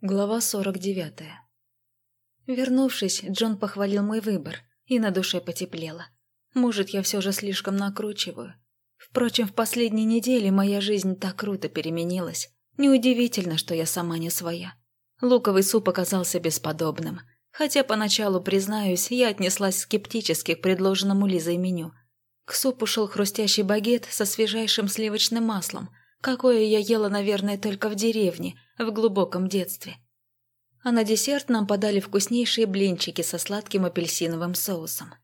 Глава 49. Вернувшись, Джон похвалил мой выбор, и на душе потеплело. Может, я все же слишком накручиваю. Впрочем, в последние недели моя жизнь так круто переменилась. Неудивительно, что я сама не своя. Луковый суп оказался бесподобным. Хотя поначалу, признаюсь, я отнеслась скептически к предложенному Лизой меню. К супу шел хрустящий багет со свежайшим сливочным маслом, какое я ела, наверное, только в деревне – в глубоком детстве. А на десерт нам подали вкуснейшие блинчики со сладким апельсиновым соусом.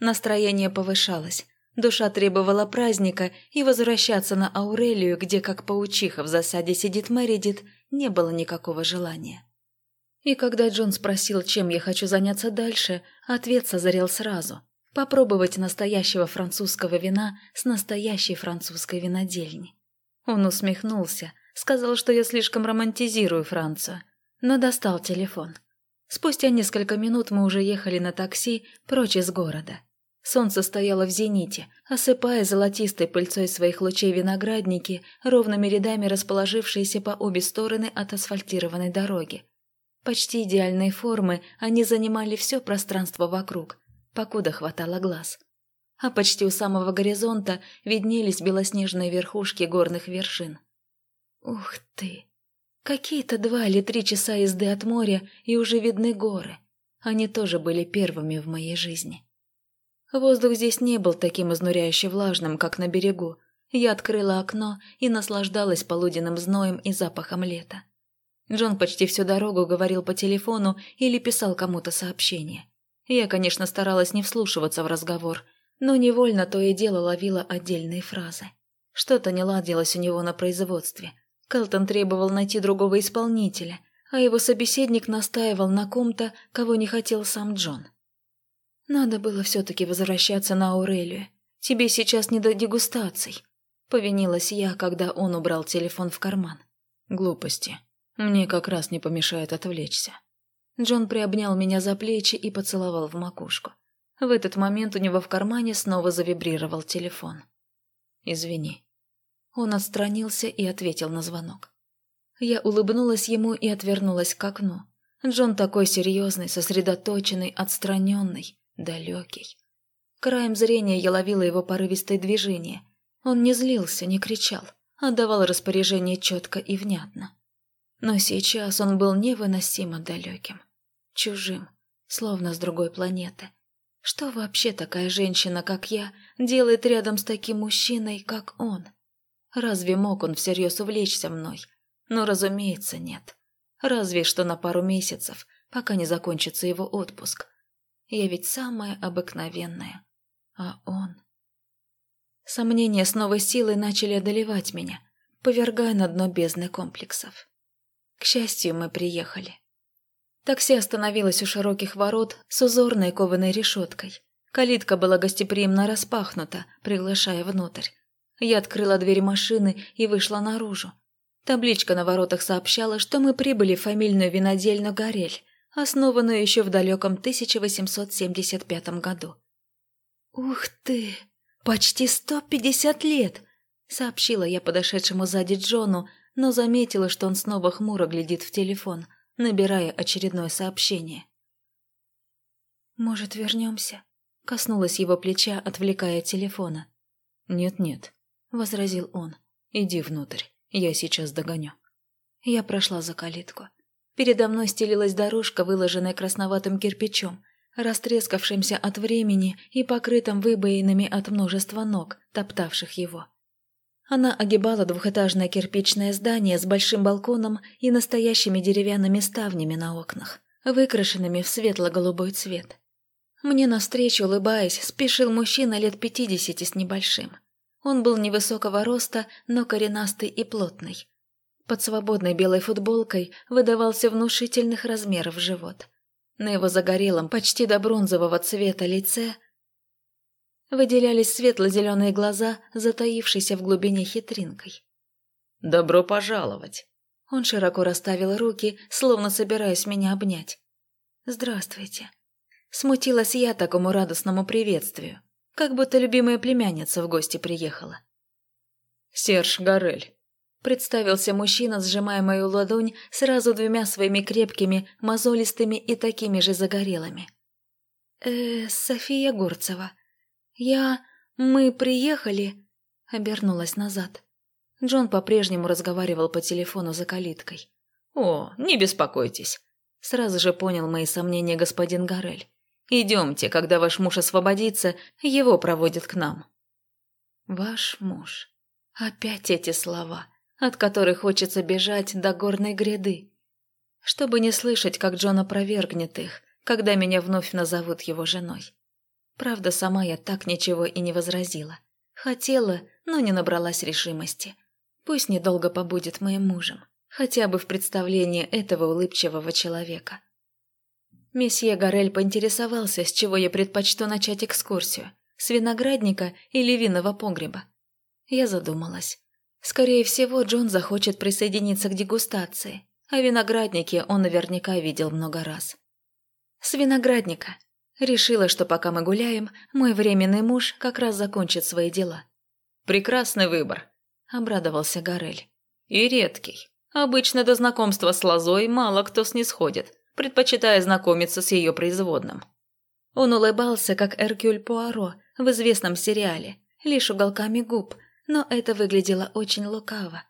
Настроение повышалось, душа требовала праздника, и возвращаться на Аурелию, где как паучиха в засаде сидит Мэридит, не было никакого желания. И когда Джон спросил, чем я хочу заняться дальше, ответ созрел сразу. Попробовать настоящего французского вина с настоящей французской винодельни. Он усмехнулся, Сказал, что я слишком романтизирую Францию, но достал телефон. Спустя несколько минут мы уже ехали на такси прочь из города. Солнце стояло в зените, осыпая золотистой пыльцой своих лучей виноградники, ровными рядами расположившиеся по обе стороны от асфальтированной дороги. Почти идеальной формы они занимали все пространство вокруг, покуда хватало глаз. А почти у самого горизонта виднелись белоснежные верхушки горных вершин. Ух ты! Какие-то два или три часа езды от моря, и уже видны горы. Они тоже были первыми в моей жизни. Воздух здесь не был таким изнуряюще влажным, как на берегу. Я открыла окно и наслаждалась полуденным зноем и запахом лета. Джон почти всю дорогу говорил по телефону или писал кому-то сообщение. Я, конечно, старалась не вслушиваться в разговор, но невольно то и дело ловила отдельные фразы. Что-то не ладилось у него на производстве – Кэлтон требовал найти другого исполнителя, а его собеседник настаивал на ком-то, кого не хотел сам Джон. «Надо было все-таки возвращаться на Аурелию. Тебе сейчас не до дегустаций», — повинилась я, когда он убрал телефон в карман. «Глупости. Мне как раз не помешает отвлечься». Джон приобнял меня за плечи и поцеловал в макушку. В этот момент у него в кармане снова завибрировал телефон. «Извини», он отстранился и ответил на звонок. Я улыбнулась ему и отвернулась к окну. Джон такой серьезный, сосредоточенный, отстраненный, далекий. Краем зрения я ловила его порывистое движение. Он не злился, не кричал, а давал распоряжение четко и внятно. Но сейчас он был невыносимо далеким, чужим, словно с другой планеты. Что вообще такая женщина, как я, делает рядом с таким мужчиной, как он? Разве мог он всерьез увлечься мной? Ну, разумеется, нет. Разве что на пару месяцев, пока не закончится его отпуск. Я ведь самая обыкновенная. А он... Сомнения с новой силой начали одолевать меня, повергая на дно бездны комплексов. К счастью, мы приехали. Такси остановилось у широких ворот с узорной кованой решеткой. Калитка была гостеприимно распахнута, приглашая внутрь. Я открыла дверь машины и вышла наружу. Табличка на воротах сообщала, что мы прибыли в фамильную винодельню «Горель», основанную еще в далеком 1875 году. «Ух ты! Почти 150 лет!» — сообщила я подошедшему сзади Джону, но заметила, что он снова хмуро глядит в телефон, набирая очередное сообщение. «Может, вернемся?» — коснулась его плеча, отвлекая от телефона. «Нет-нет, – возразил он. «Иди внутрь, я сейчас догоню». Я прошла за калитку. Передо мной стелилась дорожка, выложенная красноватым кирпичом, растрескавшимся от времени и покрытым выбоинами от множества ног, топтавших его. Она огибала двухэтажное кирпичное здание с большим балконом и настоящими деревянными ставнями на окнах, выкрашенными в светло-голубой цвет. Мне навстречу, улыбаясь, спешил мужчина лет пятидесяти с небольшим. Он был невысокого роста, но коренастый и плотный. Под свободной белой футболкой выдавался внушительных размеров живот. На его загорелом, почти до бронзового цвета лице выделялись светло-зеленые глаза, затаившиеся в глубине хитринкой. «Добро пожаловать!» Он широко расставил руки, словно собираясь меня обнять. «Здравствуйте!» Смутилась я такому радостному приветствию. Как будто любимая племянница в гости приехала. «Серж Горель», — Представился мужчина, сжимая мою ладонь сразу двумя своими крепкими, мозолистыми и такими же загорелыми. «Э, София Гурцева. Я... Мы приехали...» Обернулась назад. Джон по-прежнему разговаривал по телефону за калиткой. «О, не беспокойтесь!» Сразу же понял мои сомнения господин Гарель. «Идемте, когда ваш муж освободится, его проводят к нам». «Ваш муж...» Опять эти слова от которой хочется бежать до горной гряды. Чтобы не слышать, как Джон опровергнет их, когда меня вновь назовут его женой. Правда, сама я так ничего и не возразила. Хотела, но не набралась решимости. Пусть недолго побудет моим мужем, хотя бы в представлении этого улыбчивого человека. Месье Гарель поинтересовался, с чего я предпочту начать экскурсию – с виноградника или винного погреба. Я задумалась. Скорее всего, Джон захочет присоединиться к дегустации, а виноградники он наверняка видел много раз. С виноградника. Решила, что пока мы гуляем, мой временный муж как раз закончит свои дела. «Прекрасный выбор», – обрадовался Гарель. «И редкий. Обычно до знакомства с лозой мало кто снисходит, предпочитая знакомиться с ее производным». Он улыбался, как Эркюль Пуаро в известном сериале, лишь уголками губ – но это выглядело очень лукаво.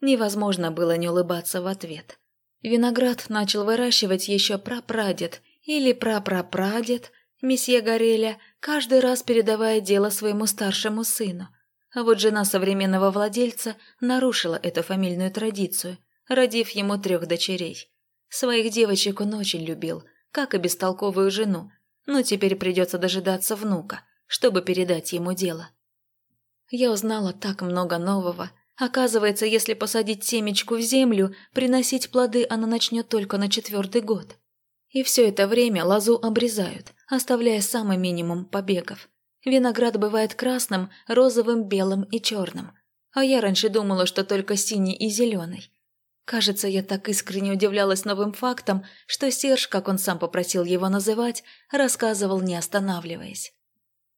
Невозможно было не улыбаться в ответ. Виноград начал выращивать еще прапрадед или прапрапрадед месье Гореля, каждый раз передавая дело своему старшему сыну. А вот жена современного владельца нарушила эту фамильную традицию, родив ему трех дочерей. Своих девочек он очень любил, как и бестолковую жену, но теперь придется дожидаться внука, чтобы передать ему дело. Я узнала так много нового. Оказывается, если посадить семечку в землю, приносить плоды она начнет только на четвертый год. И все это время лозу обрезают, оставляя самый минимум побегов. Виноград бывает красным, розовым, белым и черным. А я раньше думала, что только синий и зеленый. Кажется, я так искренне удивлялась новым фактам, что Серж, как он сам попросил его называть, рассказывал, не останавливаясь.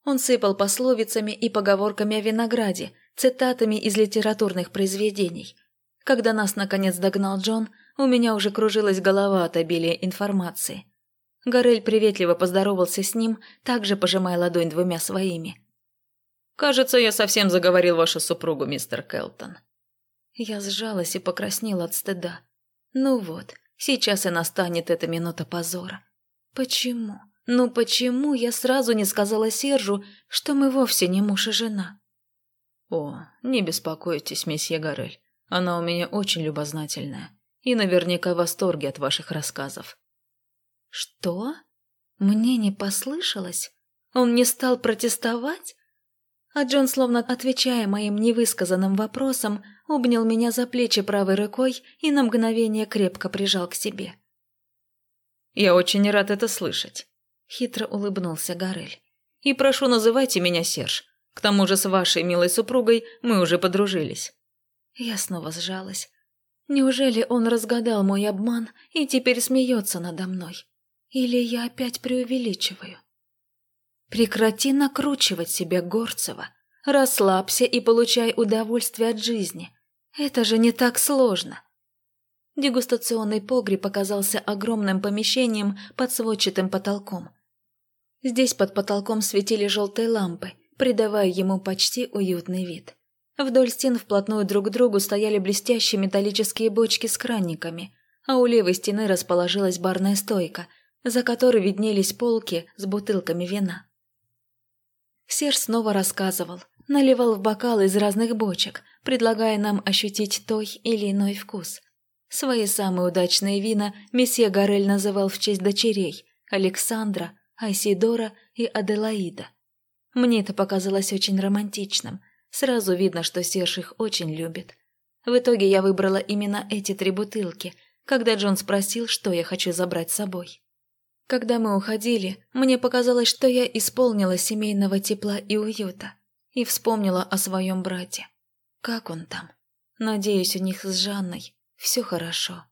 Он сыпал пословицами и поговорками о винограде, цитатами из литературных произведений. Когда нас наконец догнал Джон, у меня уже кружилась голова от обилия информации. Горель приветливо поздоровался с ним, также пожимая ладонь двумя своими. «Кажется, я совсем заговорил вашу супругу, мистер Келтон». Я сжалась и покраснела от стыда. Ну вот, сейчас и настанет эта минута позора. Почему? Но почему я сразу не сказала Сержу, что мы вовсе не муж и жена? О, не беспокойтесь, месье Горель. Она у меня очень любознательная и наверняка в восторге от ваших рассказов. Что? Мне не послышалось? Он не стал протестовать? А Джон, словно отвечая моим невысказанным вопросам, обнял меня за плечи правой рукой и на мгновение крепко прижал к себе. «Я очень рад это слышать. Хитро улыбнулся Гарель. «И прошу, называйте меня Серж. К тому же с вашей милой супругой мы уже подружились». Я снова сжалась. Неужели он разгадал мой обман и теперь смеется надо мной? Или я опять преувеличиваю? Прекрати накручивать себя, Горцева. Расслабься и получай удовольствие от жизни. Это же не так сложно. Дегустационный погреб оказался огромным помещением под сводчатым потолком. Здесь под потолком светили желтые лампы, придавая ему почти уютный вид. Вдоль стен вплотную друг к другу стояли блестящие металлические бочки с кранниками, а у левой стены расположилась барная стойка, за которой виднелись полки с бутылками вина. Серж снова рассказывал, наливал в бокалы из разных бочек, предлагая нам ощутить той или иной вкус. Свои самые удачные вина месье Горель называл в честь дочерей – Александра, Айсидора и Аделаида. Мне это показалось очень романтичным. Сразу видно, что Серж их очень любит. В итоге я выбрала именно эти три бутылки, когда Джон спросил, что я хочу забрать с собой. Когда мы уходили, мне показалось, что я исполнила семейного тепла и уюта и вспомнила о своем брате. Как он там? Надеюсь, у них с Жанной все хорошо.